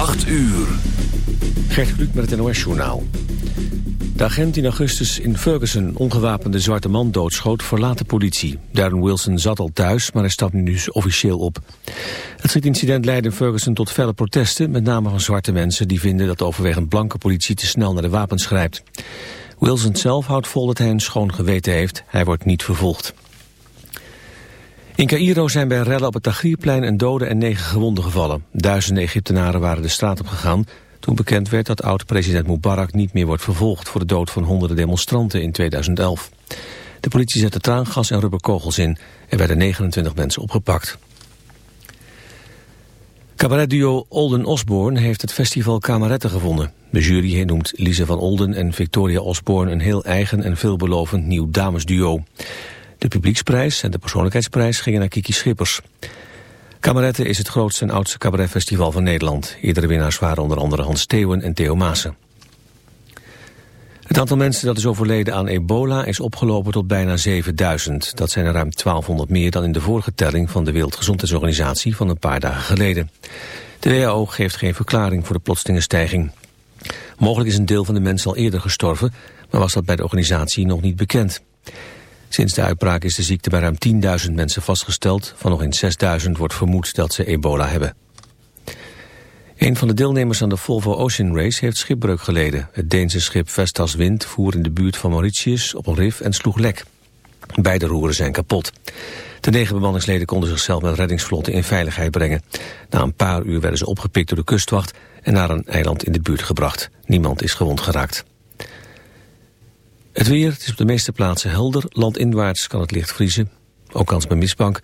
8 uur. Gert Kluk met het NOS-journaal. De agent die in augustus in Ferguson ongewapende zwarte man doodschoot verlaat de politie. Darren Wilson zat al thuis, maar hij stapt nu dus officieel op. Het schietincident leidde in Ferguson tot felle protesten, met name van zwarte mensen die vinden dat de overwegend blanke politie te snel naar de wapens grijpt. Wilson zelf houdt vol dat hij een schoon geweten heeft. Hij wordt niet vervolgd. In Cairo zijn bij rellen op het Tahrirplein een dode en negen gewonden gevallen. Duizenden Egyptenaren waren de straat op gegaan toen bekend werd dat oud-president Mubarak niet meer wordt vervolgd voor de dood van honderden demonstranten in 2011. De politie zette traangas en rubberkogels in. Er werden 29 mensen opgepakt. Cabaretduo Olden Osborne heeft het festival Kameretten gewonnen. De jury noemt Lise van Olden en Victoria Osborne een heel eigen en veelbelovend nieuw damesduo. De publieksprijs en de persoonlijkheidsprijs gingen naar Kiki Schippers. Kameretten is het grootste en oudste cabaretfestival van Nederland. Eerdere winnaars waren onder andere Hans Theeuwen en Theo Maassen. Het aantal mensen dat is overleden aan ebola is opgelopen tot bijna 7000. Dat zijn er ruim 1200 meer dan in de vorige telling van de Wereldgezondheidsorganisatie van een paar dagen geleden. De WHO geeft geen verklaring voor de plotselinge stijging. Mogelijk is een deel van de mensen al eerder gestorven, maar was dat bij de organisatie nog niet bekend. Sinds de uitbraak is de ziekte bij ruim 10.000 mensen vastgesteld. Van nog eens 6.000 wordt vermoed dat ze ebola hebben. Een van de deelnemers aan de Volvo Ocean Race heeft schipbreuk geleden. Het Deense schip Vestas Wind voer in de buurt van Mauritius op een rif en sloeg lek. Beide roeren zijn kapot. De negen bemanningsleden konden zichzelf met reddingsvlotten in veiligheid brengen. Na een paar uur werden ze opgepikt door de kustwacht en naar een eiland in de buurt gebracht. Niemand is gewond geraakt. Het weer, het is op de meeste plaatsen helder. Landinwaarts kan het licht vriezen. Ook kans bij misbank.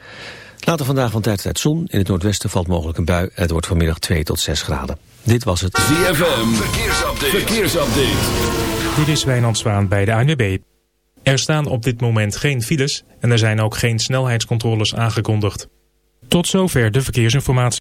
Later vandaag van tijd tot tijd zon. In het noordwesten valt mogelijk een bui. Het wordt vanmiddag 2 tot 6 graden. Dit was het ZFM. Verkeersupdate. Verkeersupdate. Dit is Wijnand Zwaan bij de ANWB. Er staan op dit moment geen files en er zijn ook geen snelheidscontroles aangekondigd. Tot zover de verkeersinformatie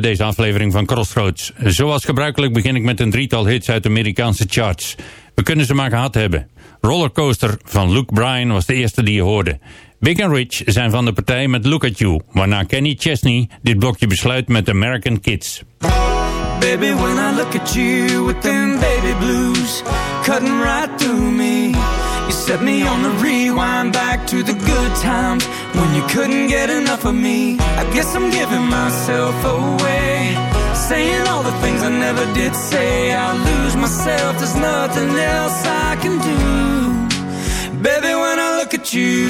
Deze aflevering van Crossroads. Zoals gebruikelijk begin ik met een drietal hits uit de Amerikaanse charts. We kunnen ze maar gehad hebben. Rollercoaster van Luke Bryan was de eerste die je hoorde. Big and Rich zijn van de partij met Look at You, waarna Kenny Chesney dit blokje besluit met American Kids. Baby, when I look at you baby blues through me. You set me on the rewind back to the good times when you couldn't get enough of me. I guess I'm giving myself away, saying all the things I never did say. I lose myself, there's nothing else I can do. Baby, when I look at you.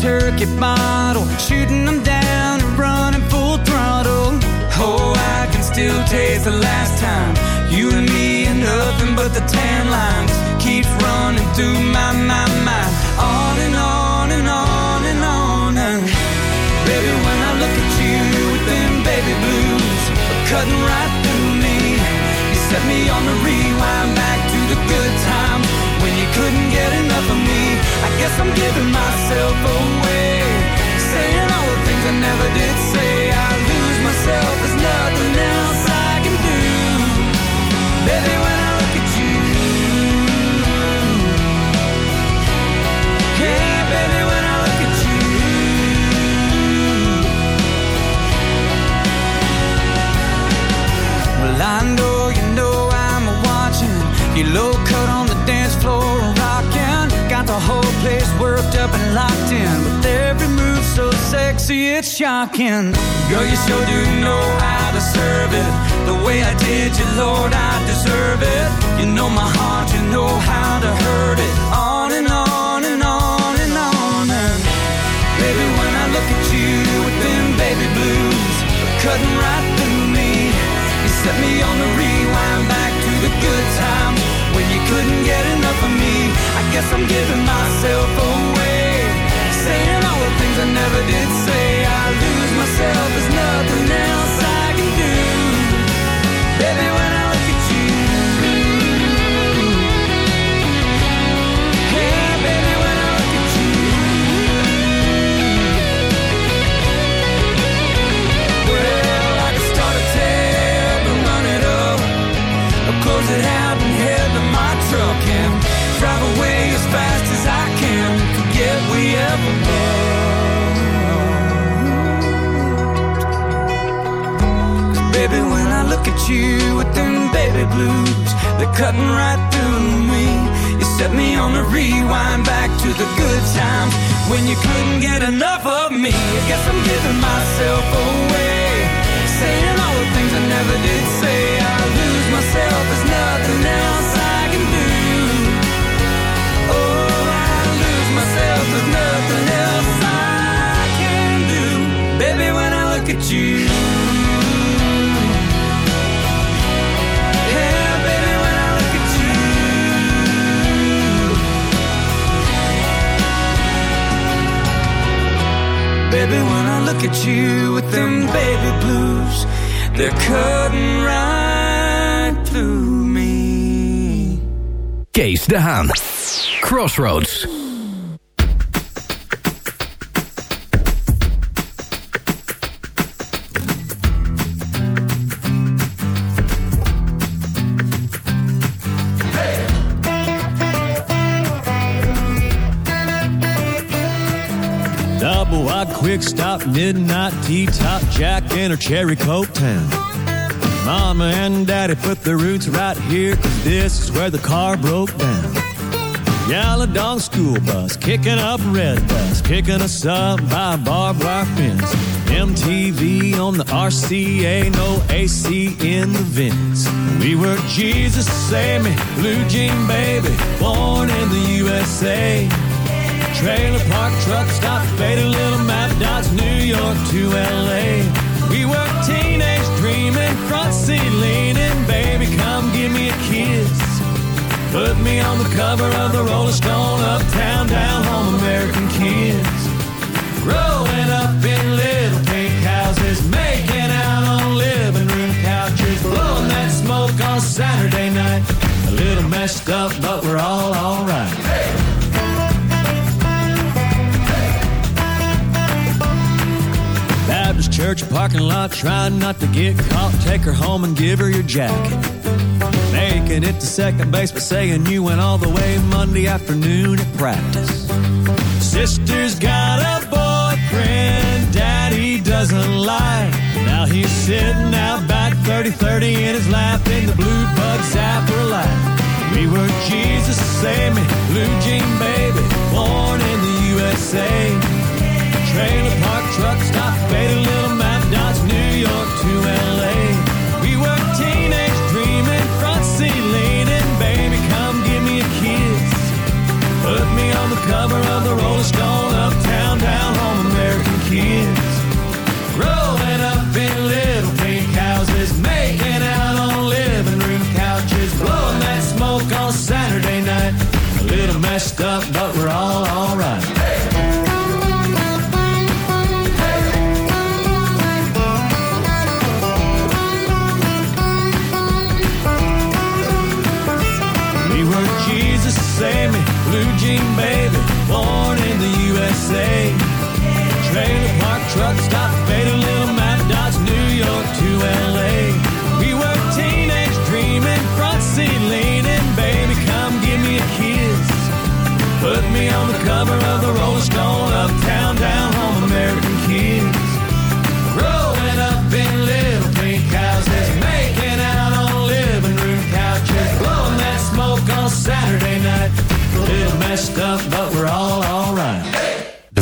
turkey bottle, shooting them down and running full throttle. Oh, I can still taste the last time. You and me and nothing but the tan lines keep running through my, my, my. On and on and on and on. Baby, when I look at you with them baby blues, cutting right through me. You set me on the rewind back to the good times when you couldn't get guess I'm giving myself away. Saying all the things I never did say. I lose myself, there's nothing else I can do. Baby, worked up and locked in. With every move so sexy, it's shocking. Girl, you sure do know how to serve it. The way I did you, Lord, I deserve it. You know my heart, you know how to hurt it. On and on and on and on. And baby, when I look at you with them baby blues, cutting right through me. You set me on the rewind back to the good times when you couldn't get enough of me. I guess I'm giving myself them baby blues, they're cutting right through me. Kees de Haan. Crossroads. Midnight T-top, Jack in her cherry coke town. Mama and daddy put their roots right here, cause this is where the car broke down. Yellow dog school bus, kicking up red bus, kicking us up by barbed wire fence. MTV on the RCA, no AC in the vents. We were Jesus save me, blue jean baby, born in the USA. Trailer park truck stop, faded little map dots, New York to LA. We were teenage dreaming, front seat leaning, baby, come give me a kiss. Put me on the cover of the Rolling Stone, uptown, down home, American kids. Growing up in little pink houses, making out on living room couches, blowing that smoke on Saturday night. A little messed up, but we're all alright. Baptist church parking lot, trying not to get caught. Take her home and give her your jacket. Making it to second base, but saying you went all the way Monday afternoon at practice. Sister's got a boyfriend, daddy doesn't like. Now he's sitting out back 30 30 in his lap in the blue bug zapper light. We were Jesus, save me, blue jean baby, born in the USA. Trailer park truck stop, faded little map dots, New York to LA. We were teenage dreaming, front seat leaning, baby, come give me a kiss. Put me on the cover of the Rolling Stone, uptown, down home, American kids. Growing up in little pink houses, making out on living room couches, blowing that smoke on Saturday night. A little messed up, but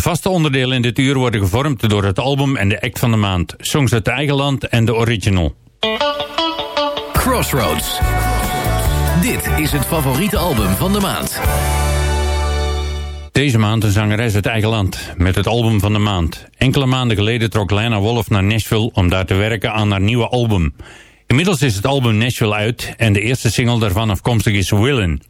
vaste onderdelen in dit uur worden gevormd door het album en de act van de maand. Songs uit eigen land en de original. Crossroads. Dit is het favoriete album van de maand. Deze maand een zangeres uit eigen land, met het album van de maand. Enkele maanden geleden trok Lana Wolf naar Nashville om daar te werken aan haar nieuwe album. Inmiddels is het album Nashville uit en de eerste single daarvan afkomstig is Willin'.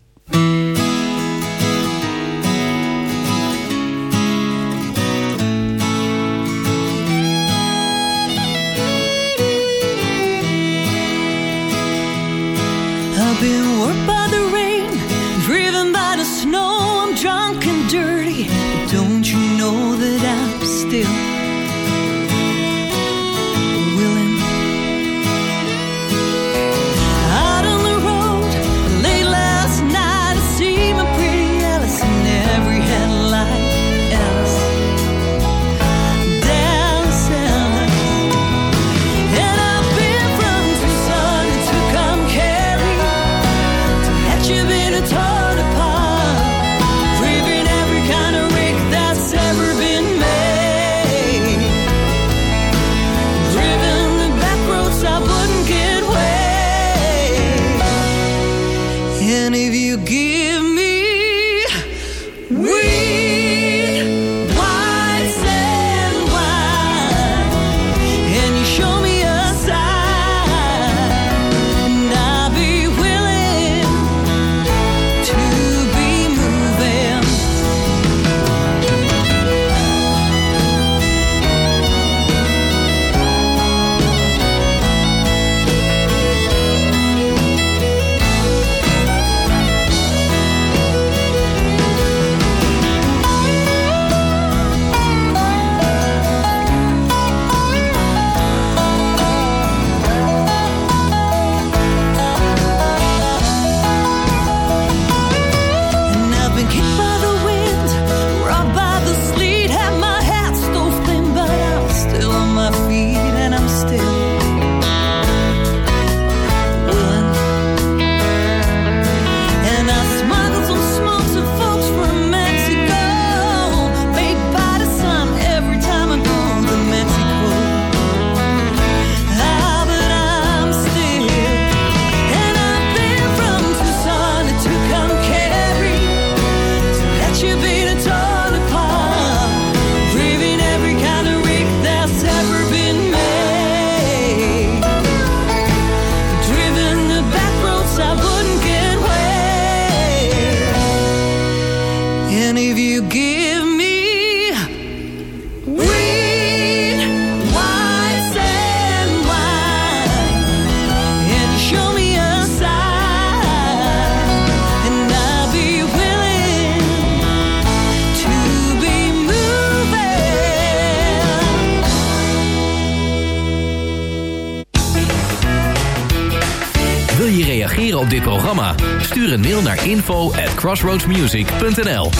Op dit programma? Stuur een mail naar info at crossroadsmusic.nl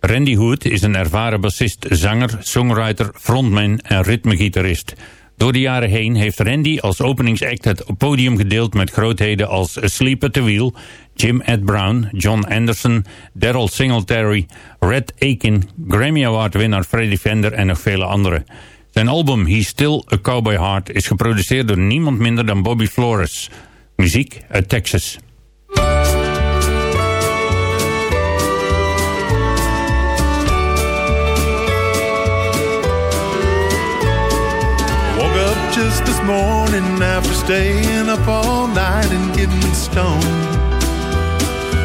Randy Hood is een ervaren bassist, zanger, songwriter, frontman en ritmegitarist. Door de jaren heen heeft Randy als openingsact het podium gedeeld met grootheden als Sleep at the Wheel, Jim Ed Brown, John Anderson, Daryl Singletary, Red Aiken, Grammy Award winnaar Freddie Fender en nog vele anderen. Zijn album He's Still a Cowboy Heart is geproduceerd door niemand minder dan Bobby Flores. Muziek uit Texas. Woke up just this morning after staying up all night and getting stoned.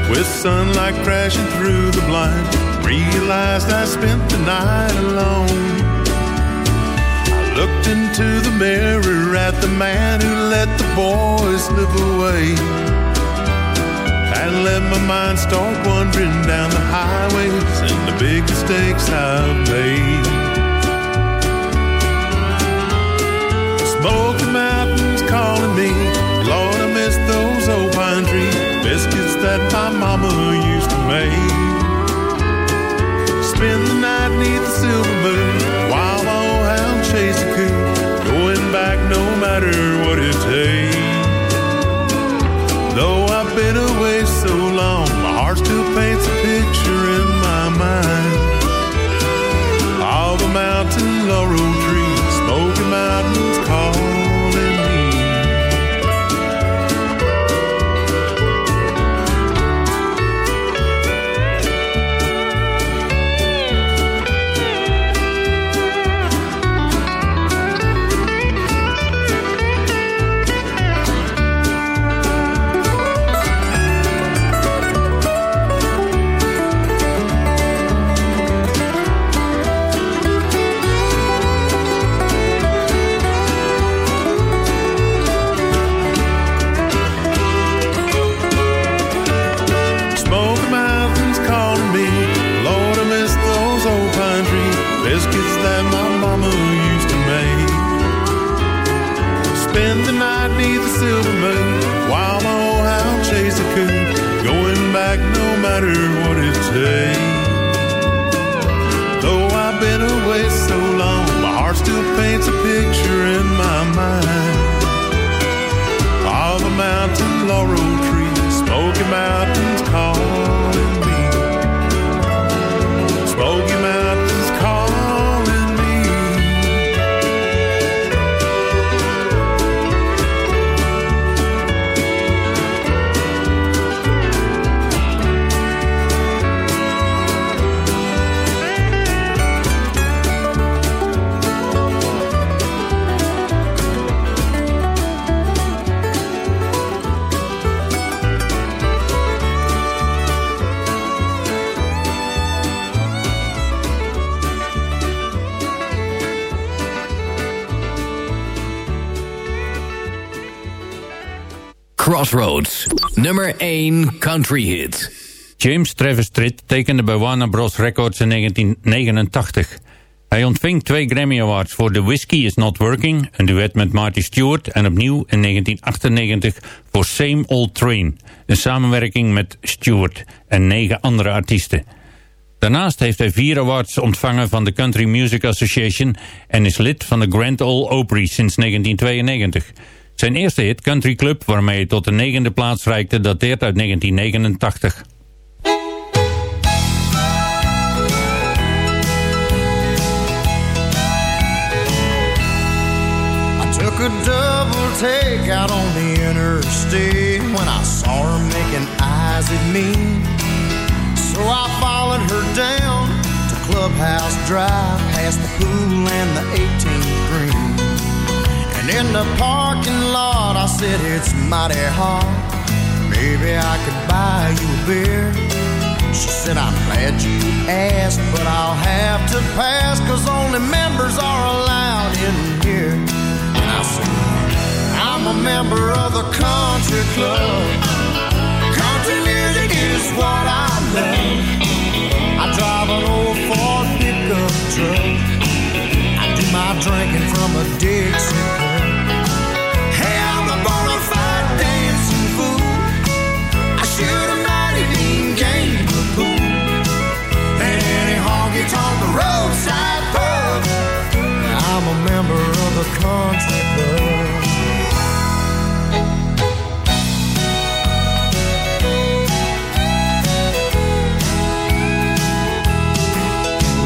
With sunlight crashing through the blind, realized I spent the night alone. Looked into the mirror at the man who let the boys slip away. And let my mind start wandering down the highways and the big mistakes I've made. Smoky Mountains calling me. Lord, I miss those old pine tree biscuits that my mama used to make. Spend the night neath the silver moon while the coon. Going back no matter what it takes. Crossroads, nummer 1 country hit. James Travis Tritt tekende bij Warner Bros. Records in 1989. Hij ontving twee Grammy Awards voor The Whiskey Is Not Working, een duet met Marty Stewart, en opnieuw in 1998 voor Same Old Train, een samenwerking met Stewart en negen andere artiesten. Daarnaast heeft hij vier awards ontvangen van de Country Music Association en is lid van de Grand Ole Opry sinds 1992. Zijn eerste hit, Country Club, waarmee hij tot de negende plaats reikte, dateert uit 1989. I took a double take out on the interstate when I saw her making eyes at me. So I followed her down to Clubhouse Drive, past the pool and the 18th green. And in the parking lot, I said, It's mighty hot. Maybe I could buy you a beer. She said, I'm glad you asked, but I'll have to pass, cause only members are allowed in here. And I said, I'm a member of the country club. Country music is what I love. I drive an old Ford pickup truck. I do my drinking from a Dixie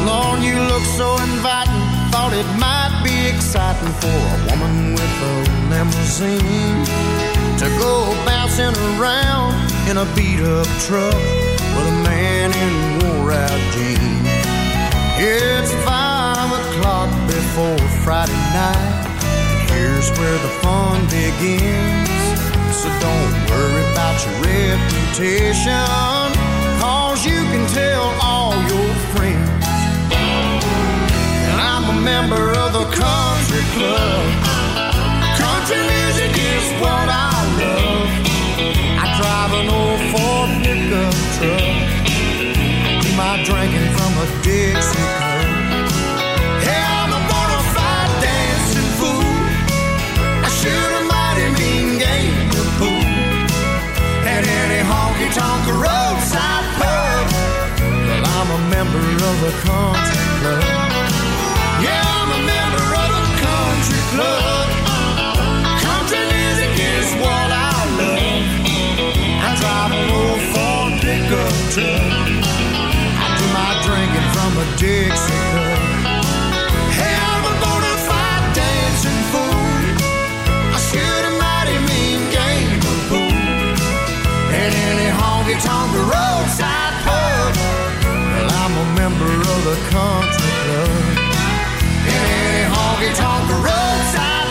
Lord, you look so inviting. Thought it might be exciting for a woman with a limousine to go bouncing around in a beat up truck with a man in wore out jeans. It's before Friday night. and Here's where the fun begins. So don't worry about your reputation, cause you can tell all your friends. And I'm a member of the country club. Country music is what I love. I drive an old Ford pickup truck. Do my drinking from a Dixie the country club. Yeah, I'm a member of the country club. Country music is what I love. I drive an old Ford pickup truck. I do my drinking from a Dixie cup. Hey, I'm a bona fide dancing fool. I shoot a mighty mean game of pool. At any honky tonk roadside the country club. In any honky tonk roadside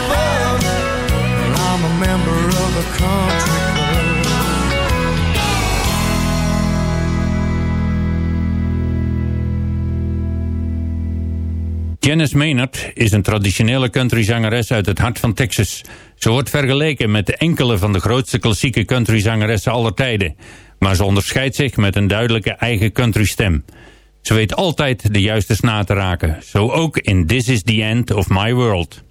I'm a member of the country club. Janice Maynard is een traditionele countryzangeres uit het hart van Texas. Ze wordt vergeleken met enkele van de grootste klassieke countryzangeressen aller tijden. Maar ze onderscheidt zich met een duidelijke eigen countrystem. Ray ze weet altijd de juiste snaar te raken. Zo ook in This is the End of My World.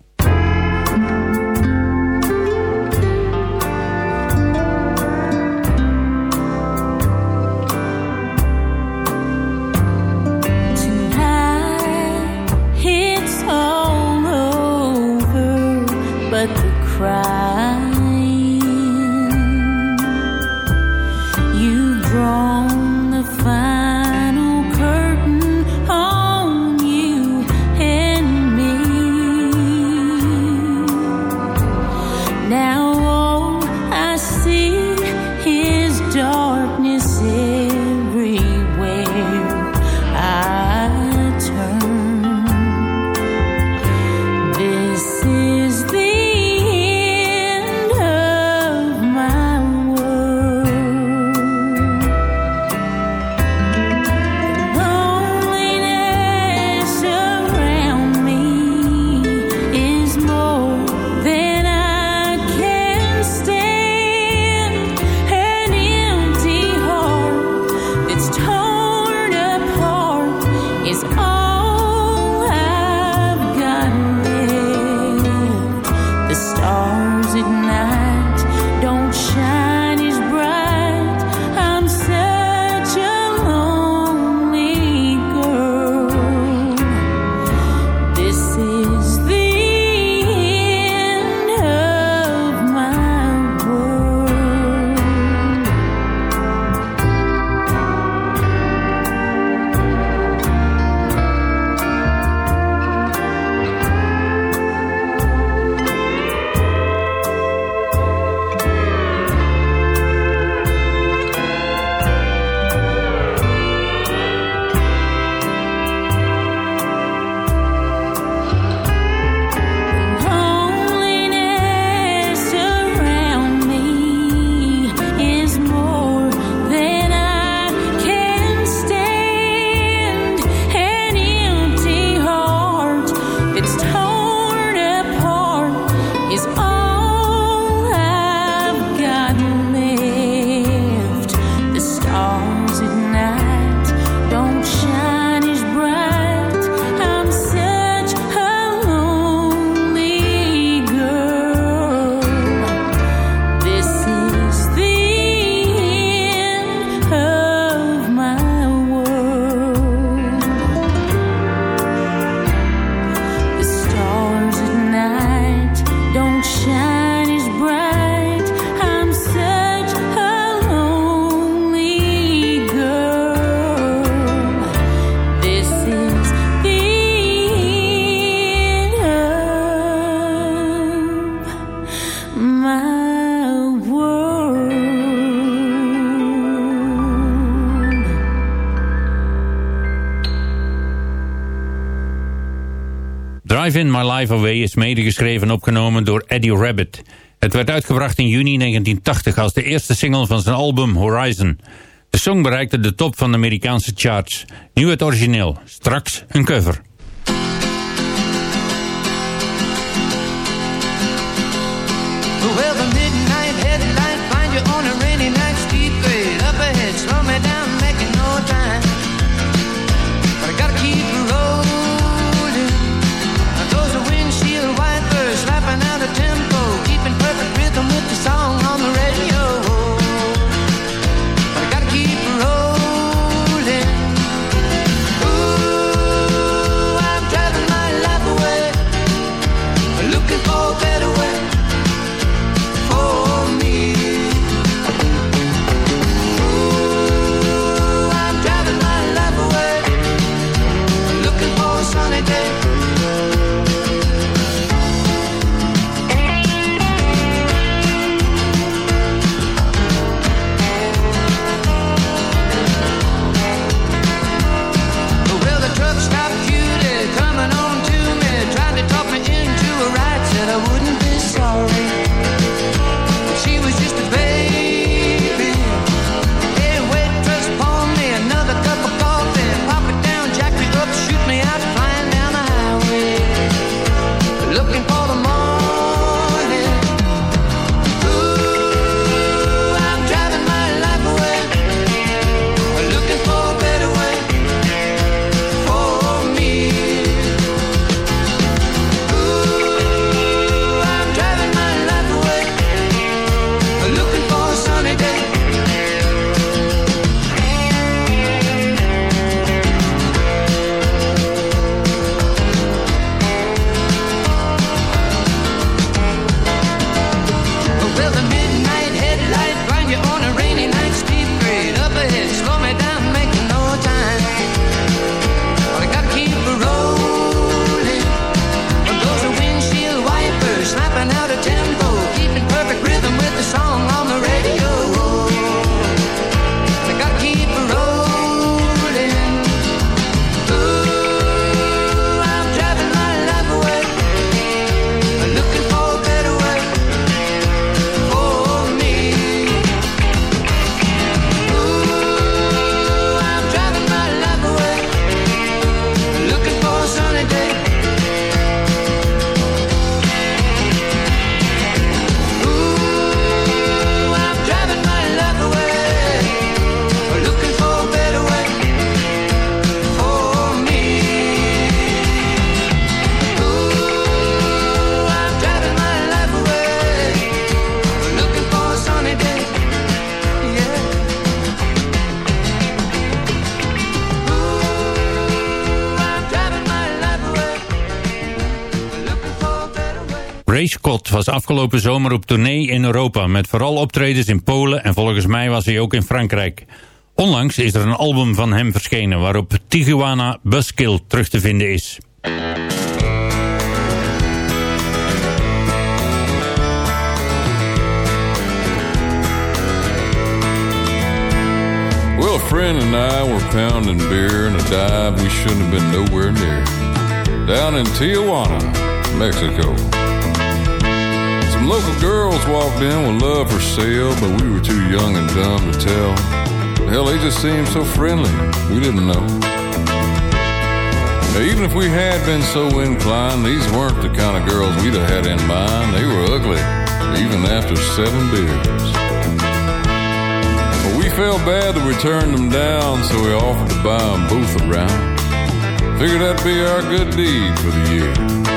Drive Away is medegeschreven en opgenomen door Eddie Rabbit. Het werd uitgebracht in juni 1980 als de eerste single van zijn album Horizon. De song bereikte de top van de Amerikaanse charts. Nu het origineel, straks een cover. Was afgelopen zomer op tournee in Europa... met vooral optredens in Polen en volgens mij was hij ook in Frankrijk. Onlangs is er een album van hem verschenen... waarop Tijuana Buskill terug te vinden is. Well, a friend and I were pounding beer in a dive we shouldn't have been nowhere near. Down in Tijuana, Mexico. Local girls walked in with love for sale, but we were too young and dumb to tell. Hell, they just seemed so friendly, we didn't know. Now, even if we had been so inclined, these weren't the kind of girls we'd have had in mind. They were ugly, even after seven beers. But we felt bad that we turned them down, so we offered to buy them both around. Figured that'd be our good deed for the year.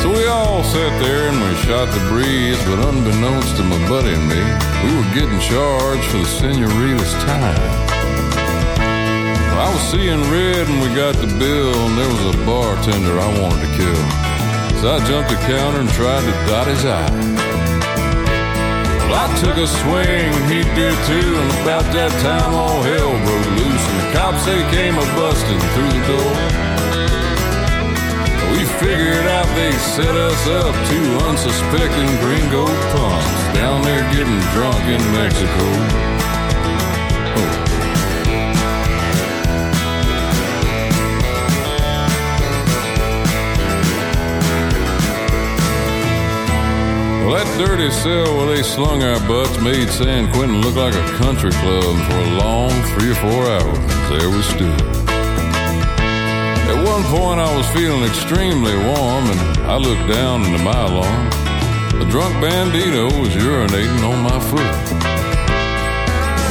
So we all sat there and we shot the breeze, but unbeknownst to my buddy and me, we were getting charged for the senorita's time. I was seeing red when we got the bill, and there was a bartender I wanted to kill. So I jumped the counter and tried to dot his eye. Well, I took a swing, and he did too, and about that time all hell broke loose, and the cops they came a busting through the door. Figured out they set us up, two unsuspecting gringo punks down there getting drunk in Mexico. Oh. Well, that dirty cell where they slung our butts made San Quentin look like a country club for a long three or four hours. There we stood. One point, I was feeling extremely warm, and I looked down into my alarm. A drunk bandito was urinating on my foot.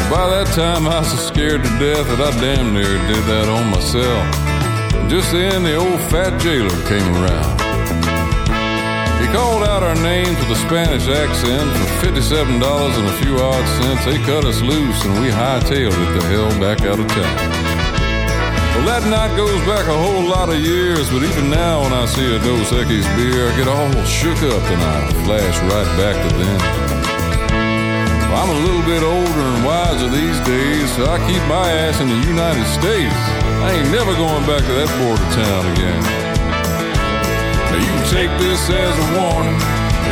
By that time, I was so scared to death that I damn near did that on myself. Just then, the old fat jailer came around. He called out our names with a Spanish accent. For $57 and a few odd cents, they cut us loose and we hightailed it the hell back out of town. That night goes back a whole lot of years, but even now when I see a Dos Equis beer, I get all shook up and I flash right back to then. I'm a little bit older and wiser these days, so I keep my ass in the United States. I ain't never going back to that border town again. Now you take this as a warning,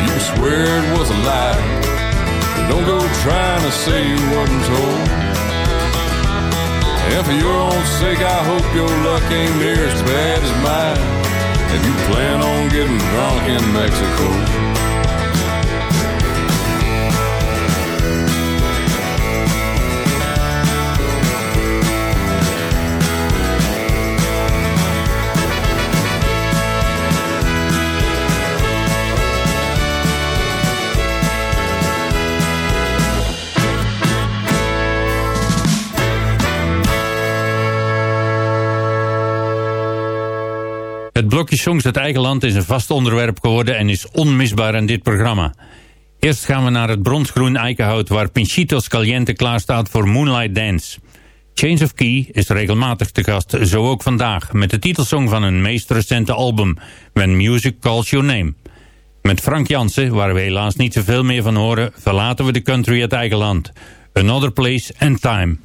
you swear it was a lie. Don't go trying to say you wasn't told. And for your own sake, I hope your luck ain't near as bad as mine. And you plan on getting drunk in Mexico. Blokje songs uit eigen land is een vast onderwerp geworden en is onmisbaar in dit programma. Eerst gaan we naar het bronsgroen eikenhout waar Pinchitos Caliente klaarstaat voor Moonlight Dance. Change of Key is regelmatig te gast, zo ook vandaag, met de titelsong van hun meest recente album, When Music Calls Your Name. Met Frank Jansen, waar we helaas niet zoveel meer van horen, verlaten we de country uit eigen land. Another Place and Time.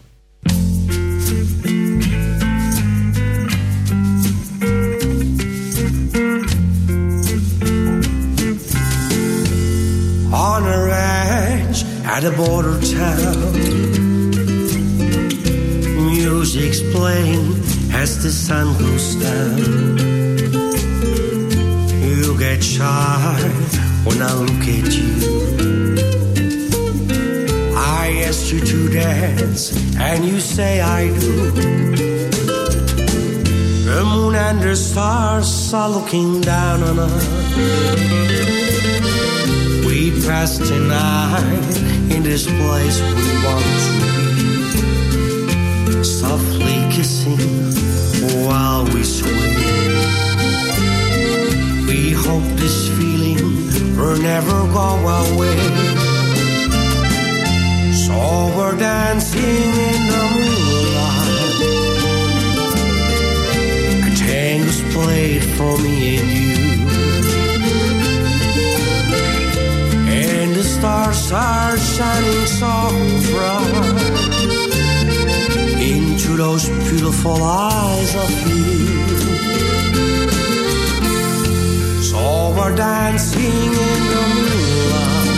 On a ranch at a border town. Music's playing as the sun goes down. You get shy when I look at you. I ask you to dance, and you say I do. The moon and the stars are looking down on us. Tonight in this place we want to be. Softly kissing while we sway. We hope this feeling will never go away. So we're dancing in the moonlight. A tango's played for me and you. Stars are shining so bright into those beautiful eyes of his. So we're dancing in the moonlight.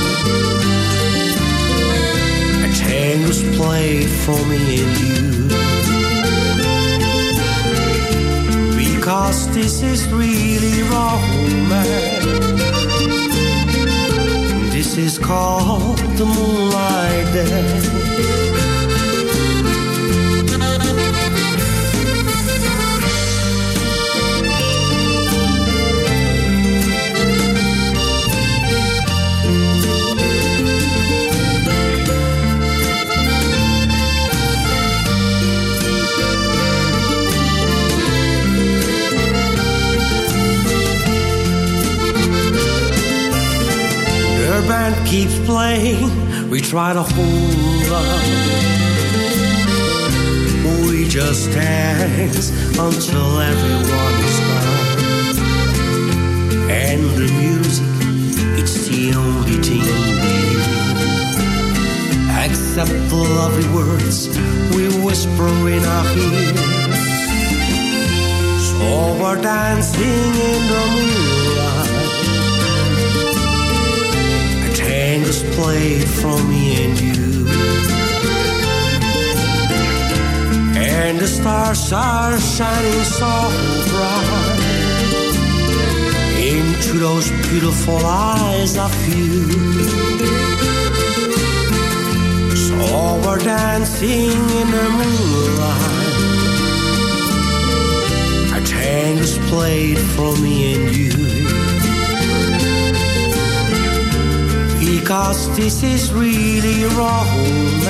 A tango's played for me and you. Because this is really romance. This is called the moonlight dance. Keeps playing, we try to hold on. We just dance until everyone is gone. And the music, it's the only thing we. Except the lovely words we whisper in our ears. So we're dancing in the moonlight. Tango's played for me and you. And the stars are shining so bright into those beautiful eyes of you. So we're dancing in the moonlight. A tango's played for me and you. Because this is really romance.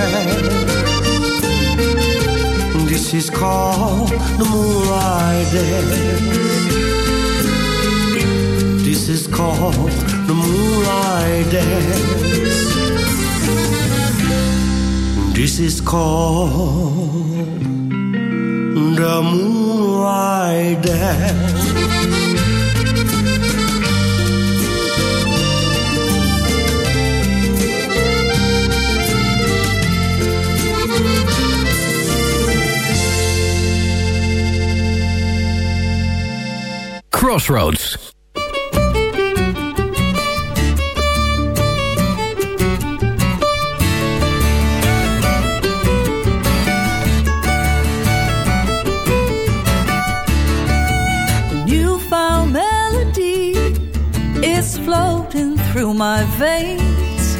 This is called the moonlight dance. This is called the moonlight dance. This is called the moonlight dance. Crossroads. newfound melody is floating through my veins.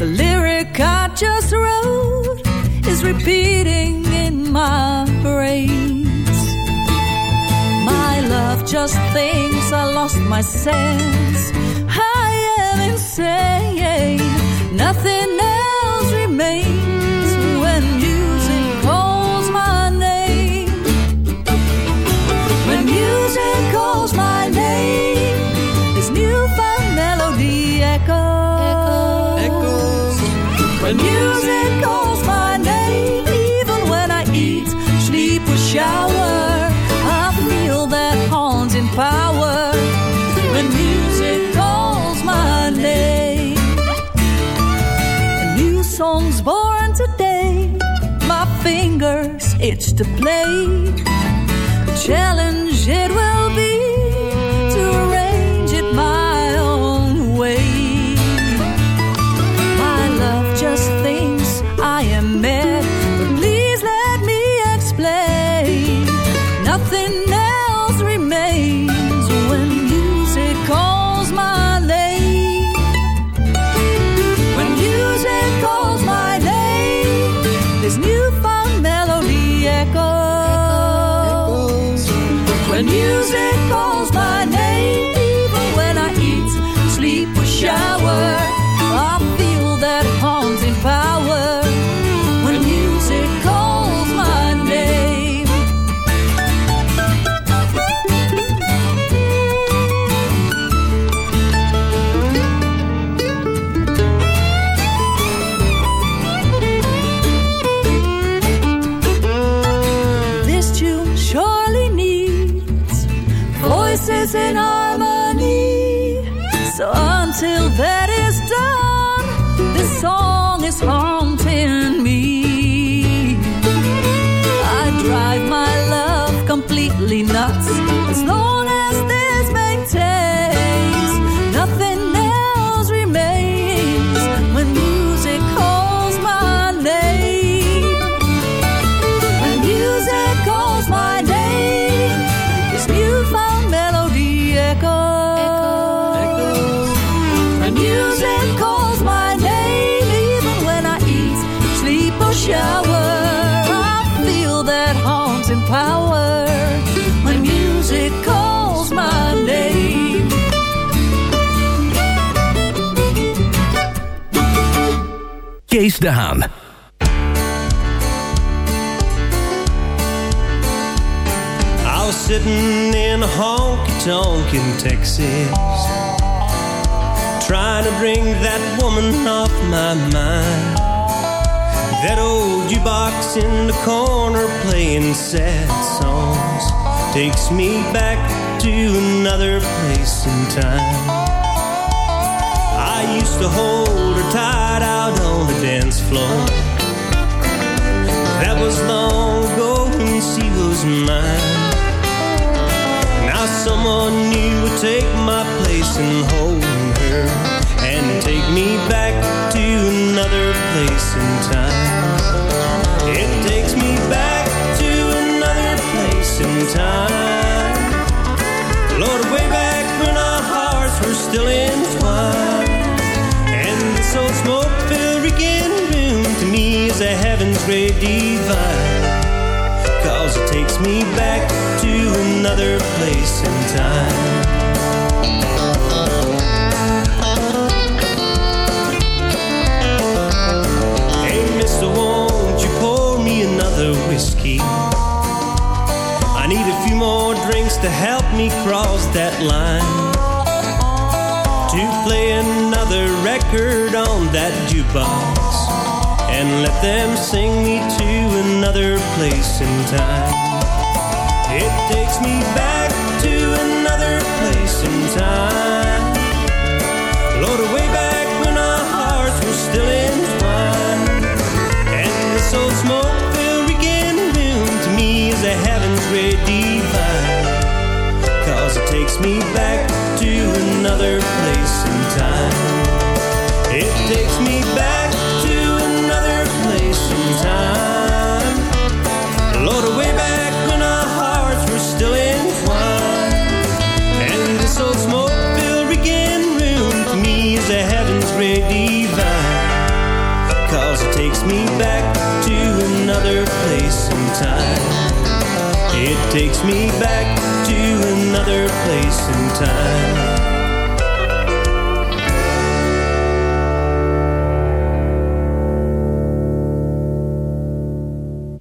The lyric I just wrote is repeating in my brains. Just thinks I lost my sense. I am insane. Nothing to play. The challenge de Haan. I was sitting in a honky tonk in Texas, trying to bring that woman off my mind. That old jukebox in the corner playing sad songs takes me back to another place in time. I used to hold her tight out dance floor. That was long ago when she was mine. Now someone new would take my place and hold her and take me back to another place in time. It takes me back to another place in time. Lord, way back when our hearts were still entwined. Heaven's. Cause it takes me back to another place in time. Hey, mister, won't you pour me another whiskey? I need a few more drinks to help me cross that line. To play another record on that jukebox and let them sing me to another place in time. It takes me back to another place in time. Lord, way back when our hearts were still entwined. And this old smoke-filled weekend room to me is a heaven's great divine. Cause it takes me back to another place in time. Takes me back to another place in time.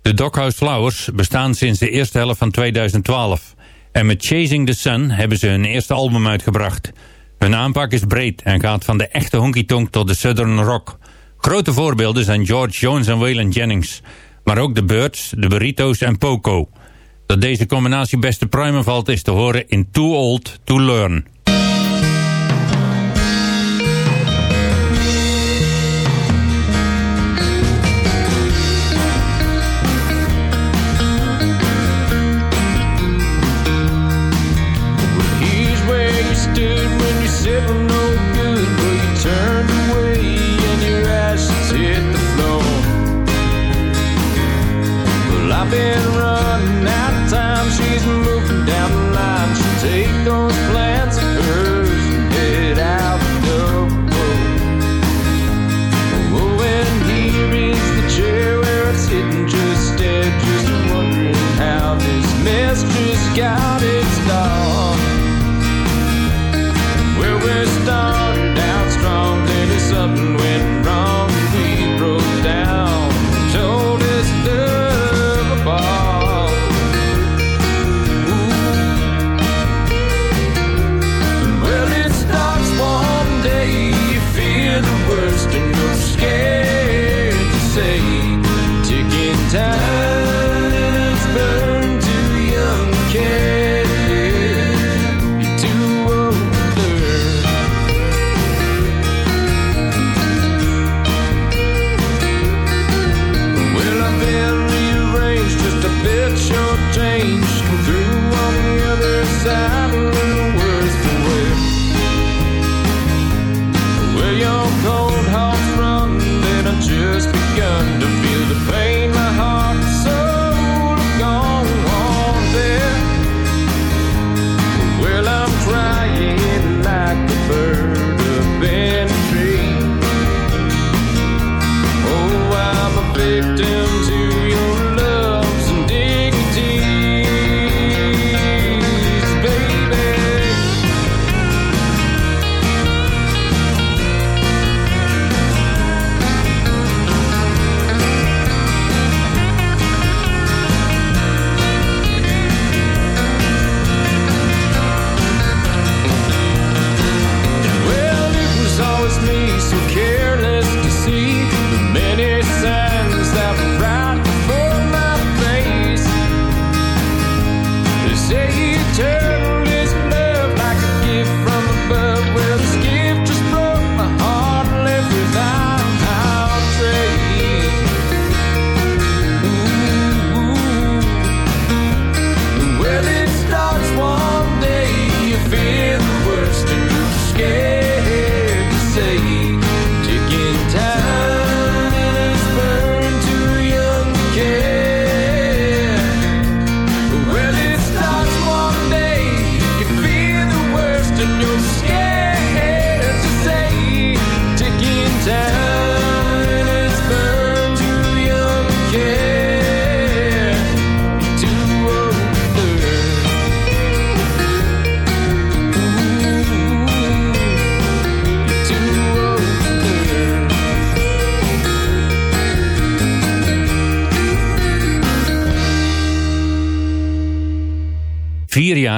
De Doghouse Flowers bestaan sinds de eerste helft van 2012. En met Chasing the Sun hebben ze hun eerste album uitgebracht. Hun aanpak is breed en gaat van de echte honky-tonk tot de southern rock. Grote voorbeelden zijn George Jones en Waylon Jennings. Maar ook de Birds, de Burritos en Poco. Dat deze combinatie best te pruimen valt is te horen in Too Old to Learn.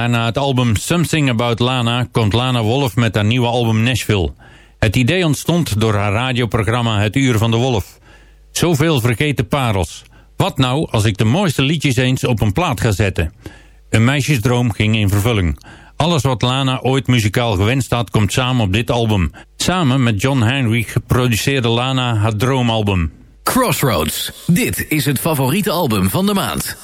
Na het album Something About Lana komt Lana Wolf met haar nieuwe album Nashville. Het idee ontstond door haar radioprogramma Het Uur van de Wolf. Zoveel vergeten parels. Wat nou als ik de mooiste liedjes eens op een plaat ga zetten? Een meisjesdroom ging in vervulling. Alles wat Lana ooit muzikaal gewenst had komt samen op dit album. Samen met John Heinrich produceerde Lana haar droomalbum. Crossroads. Dit is het favoriete album van de maand.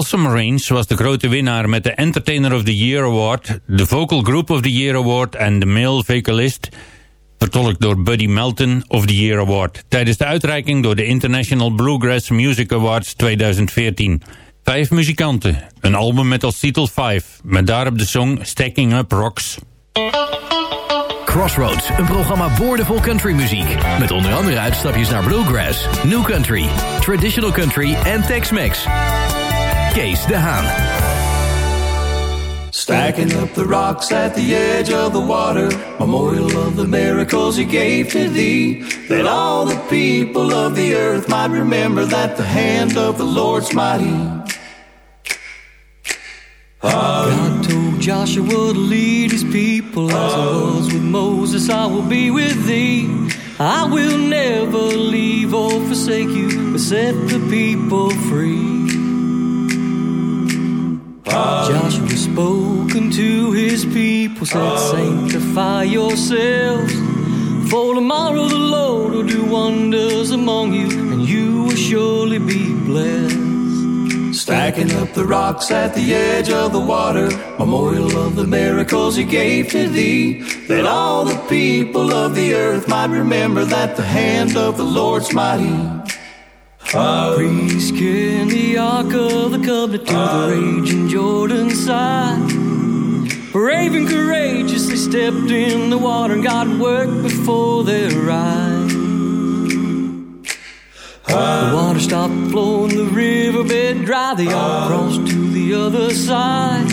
Balsam Range was de grote winnaar met de Entertainer of the Year Award, de Vocal Group of the Year Award en de Male Vocalist, vertolkt door Buddy Melton of the Year Award, tijdens de uitreiking door de International Bluegrass Music Awards 2014. Vijf muzikanten, een album met als titel Five, met daarop de song Stacking Up Rocks. Crossroads, een programma boordevol countrymuziek. Met onder andere uitstapjes naar bluegrass, new country, traditional country en Tex-Mex. Kees de Haan. Stacking up the rocks at the edge of the water, memorial of the miracles he gave to thee, that all the people of the earth might remember that the hand of the Lord's mighty. God told Joshua to lead his people as I was with Moses, I will be with thee. I will never leave or forsake you, but set the people free. Joshua spoke unto his people, said, Sanctify yourselves, for tomorrow the Lord will do wonders among you, and you will surely be blessed. Stacking up the rocks at the edge of the water, memorial of the miracles he gave to thee, that all the people of the earth might remember that the hand of the Lord's mighty. Priests carrying the ark of the covenant to the raging Jordan side. Brave and courageous, they stepped in the water and God worked before their eyes. The water stopped flowing, the riverbed dry. They all crossed to the other side.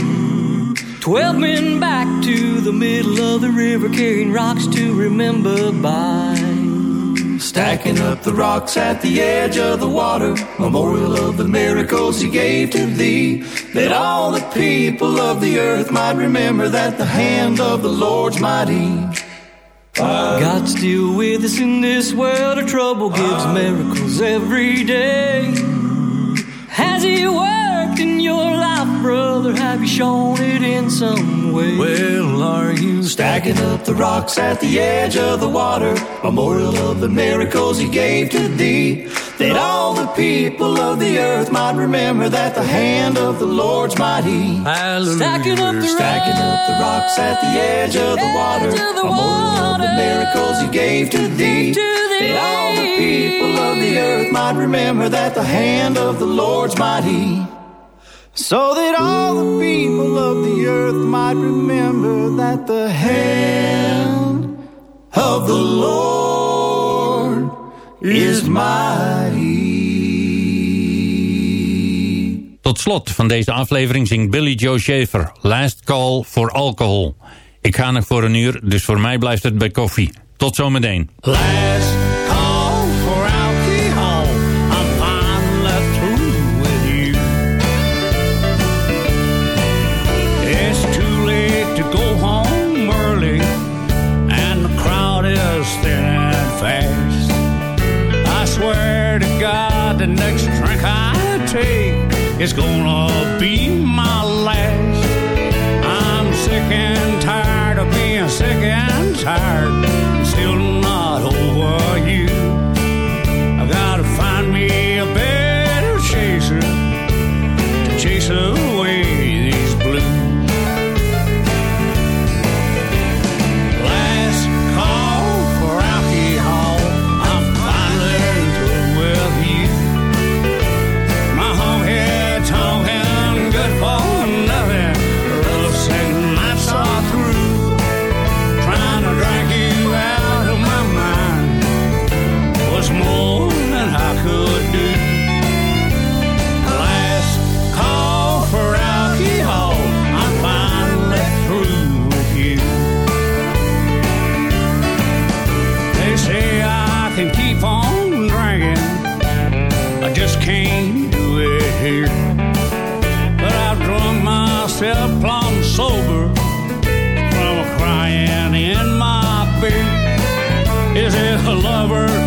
Twelve men back to the middle of the river, carrying rocks to remember by. Stacking up the rocks at the edge of the water, memorial of the miracles he gave to thee, that all the people of the earth might remember that the hand of the Lord's mighty. God's still with us in this world of trouble, gives miracles every day. Has He worked in your life, brother? Have you shown it in some way? Well, are you Stacking up the rocks at the edge of the water, memorial of the miracles he gave to thee, that all the people of the earth might remember that the hand of the Lord's mighty. Stacking up the Stacking up the rocks at the edge of the water, memorial of the miracles he gave to thee, that all the people of the earth might remember that the hand of the Lord's mighty. So that all the people of the earth might remember that the hand of the Lord is mighty. Tot slot van deze aflevering zingt Billy Joe Schaefer Last Call for Alcohol. Ik ga nog voor een uur, dus voor mij blijft het bij koffie. Tot zometeen. Last is gonna be my last. I'm sick and tired of being sick and tired, lover